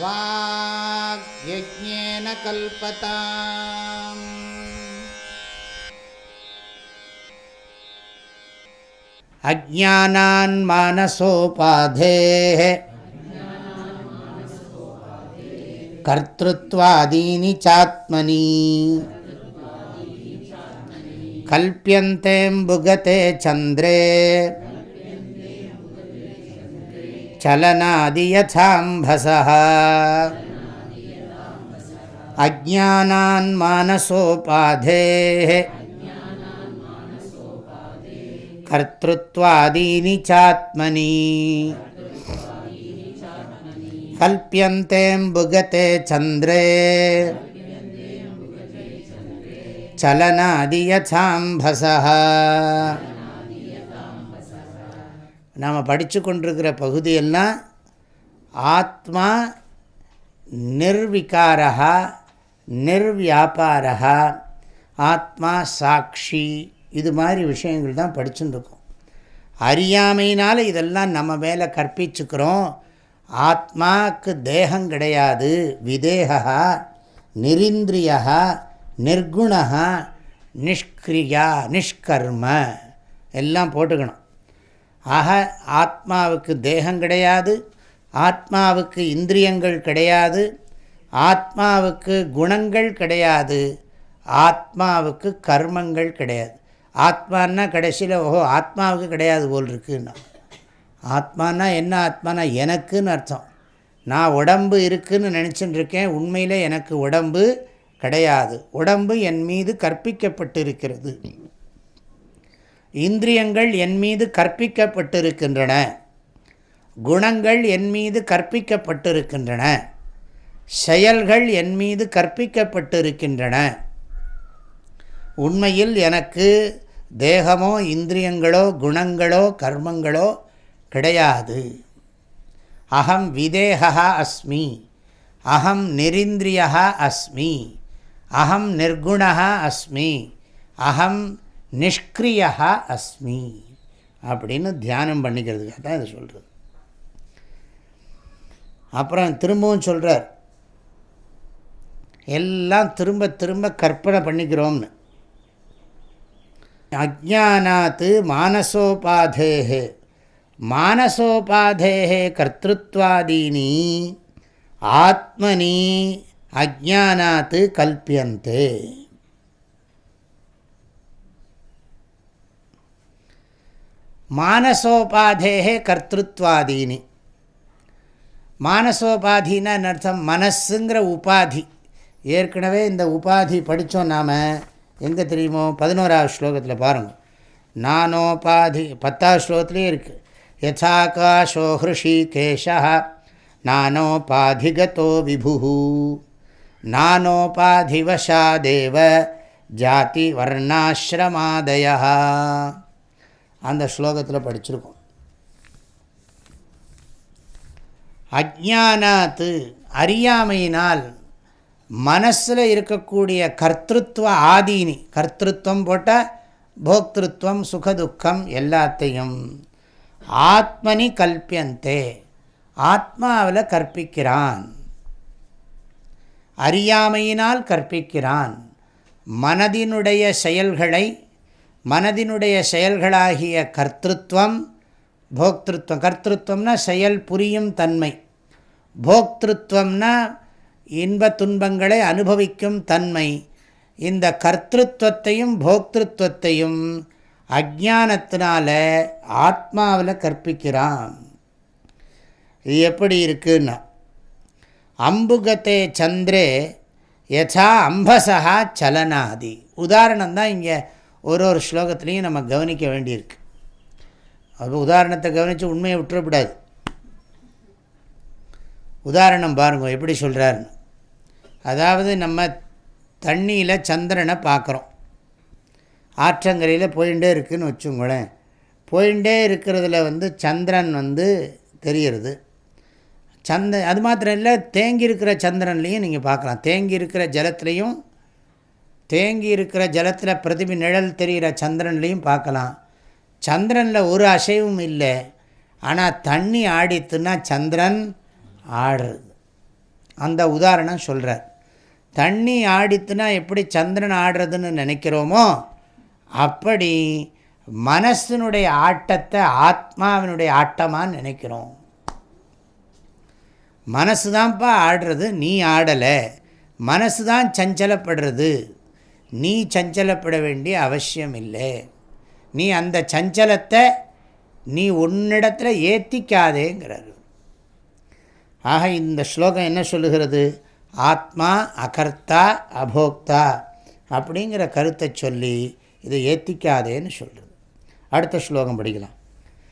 वाग्यज्ञेन कल्पताम्। अज्ञानान् मानसोपाधेः कर्तृत्वादीनि चात्मनि। कल्प्यन्तेऽम्बुगते चन्द्रे। चलनादि यथाम्भसः अज्ञानान् मानसोपाधेः कर्तृत्वादीनि चात्मनि। कल्प्यन्तेऽम्बुगते चन्द्रे। चलनादि यथाम्भसः நாம் படித்து கொண்டிருக்கிற பகுதியெல்லாம் ஆத்மா நிர்விகாரா நிர்வியாபாரா ஆத்மா சாட்சி இது மாதிரி விஷயங்கள் தான் படிச்சுட்டு அறியாமையினால் இதெல்லாம் நம்ம மேலே கற்பிச்சுக்கிறோம். ஆத்மாவுக்கு தேகம் கிடையாது விதேகா நிரிந்திரியா நிர்குணா நிஷ்கிரியா நிஷ்கர்ம எல்லாம் போட்டுக்கணும். ஆக ஆத்மாவுக்கு தேகம் கிடையாது ஆத்மாவுக்கு இந்திரியங்கள் கிடையாது ஆத்மாவுக்கு குணங்கள் கிடையாது ஆத்மாவுக்கு கர்மங்கள் கிடையாது. ஆத்மானா கடைசியில் ஓஹோ ஆத்மாவுக்கு கிடையாது போல் இருக்குன்னா. ஆத்மானா என்ன ஆத்மானா எனக்குன்னு அர்த்தம். நான் உடம்பு இருக்குதுன்னு நினச்சின்னு இருக்கேன் உண்மையில் எனக்கு உடம்பு கிடையாது. உடம்பு என் மீது கற்பிக்கப்பட்டிருக்கிறது. இந்திரியங்கள் என் மீது கற்பிக்கப்பட்டிருக்கின்றன. குணங்கள் என் மீது கற்பிக்கப்பட்டிருக்கின்றன. செயல்கள் என் மீது கற்பிக்கப்பட்டிருக்கின்றன. உண்மையில் எனக்கு தேகமோ இந்திரியங்களோ குணங்களோ கர்மங்களோ கிடையாது. அகம் விதேகா அஸ்மி. அகம் நிரிந்திரியா அஸ்மி. அகம் நிர்குணா அஸ்மி. அகம் நிஷ்கிரியா அஸ்மி அப்படின்னு தியானம் பண்ணிக்கிறதுக்காக தான் இதை சொல்கிறது அப்புறம் திரும்பவும் சொல்கிறார் எல்லாம் திரும்ப திரும்ப கற்பனை பண்ணிக்கிறோம்னு. அஜானாத்து மானசோபாதேகே மானசோபாதேகே கர்த்தத்வாதீனி ஆத்மனி அஜானாத்து கல்பியந்தே. மானசோபாதேகே கர்த்தத்வாதீனி மானசோபாதின்னா அர்த்தம்? மனசுங்கிற உபாதி. ஏற்கனவே இந்த உபாதி படித்தோம் நாம். எங்கே தெரியுமோ? பதினோராவது ஸ்லோகத்தில் பாருங்கள் நானோபாதி பத்தாவது ஸ்லோகத்துலேயே இருக்குது யதாகாஷோ ஹிருஷிகேஷா நானோபாதிகதோ விபு நானோபாதிவசாதேவ ஜாதி வர்ணாசிரமாதயா அந்த ஸ்லோகத்தில் படிச்சிருக்கோம். அஜானாத்து அறியாமையினால் மனசில் இருக்கக்கூடிய கர்த்தத்துவ ஆதீனி கர்த்தத்துவம் போட்டால் போக்திருத்துவம் சுகதுக்கம் எல்லாத்தையும் ஆத்மனி கல்பியந்தே ஆத்மாவில் கற்பிக்கிறான். அறியாமையினால் கற்பிக்கிறான். மனதினுடைய செயல்களை மனதினுடைய செயல்களாகிய கர்த்தத்வம் போக்திருத்வம். கர்த்தத்வம்னா செயல் புரியும் தன்மை. போக்திருத்வம்னா இன்ப துன்பங்களை அனுபவிக்கும் தன்மை. இந்த கர்த்தத்வத்தையும் போக்திருத்வத்தையும் அஜானத்தினால ஆத்மாவில் கற்பிக்கிறான். இது எப்படி இருக்குன்னா அம்புகத்தே சந்திரே யசா அம்பசகா சலனாதி. உதாரணம் தான் இங்கே ஒரு ஒரு ஸ்லோகத்துலேயும் நம்ம கவனிக்க வேண்டியிருக்கு. அது உதாரணத்தை கவனித்து உண்மையை விட்டுறக்கூடாது. உதாரணம் பாருங்க எப்படி சொல்கிறாருன்னு அதாவது நம்ம தண்ணியில் சந்திரனை பார்க்குறோம். ஆற்றங்கரையில் போயிட்டே இருக்குதுன்னு வச்சுங்களேன். போயிட்டே இருக்கிறதுல வந்து சந்திரன் வந்து தெரிகிறது. சந்த அது மாத்திரம் இல்லை தேங்கி இருக்கிற சந்திரன்லேயும் நீங்கள் பார்க்கலாம். தேங்கி இருக்கிற ஜலத்துலேயும் தேங்கி இருக்கிற ஜலத்தில் பிரதிபி நிழல் தெரிகிற சந்திரன்லேயும் பார்க்கலாம். சந்திரனில் ஒரு அசைவும் இல்லை. ஆனால் தண்ணி ஆடித்துன்னா சந்திரன் ஆடுறது அந்த உதாரணம் சொல்கிறார் தண்ணி ஆடித்துனா எப்படி சந்திரன் ஆடுறதுன்னு நினைக்கிறோமோ அப்படி மனசினுடைய ஆட்டத்தை ஆத்மாவினுடைய ஆட்டமாக நினைக்கிறோம். மனசு தான்ப்பா ஆடுறது நீ ஆடலை. மனசு தான் சஞ்சலப்படுறது. நீ சஞ்சலப்பட வேண்டிய அவசியம் இல்லை நீ அந்த சஞ்சலத்தை நீ உன்னிடத்தில் ஏற்றிக்காதேங்கிறார் ஆக இந்த ஸ்லோகம் என்ன சொல்லுகிறது? ஆத்மா அகர்த்தா அபோக்தா அப்படிங்கிற கருத்தை சொல்லி இதை ஏற்றிக்காதேன்னு சொல்கிறது அடுத்த ஸ்லோகம் படிக்கலாம்.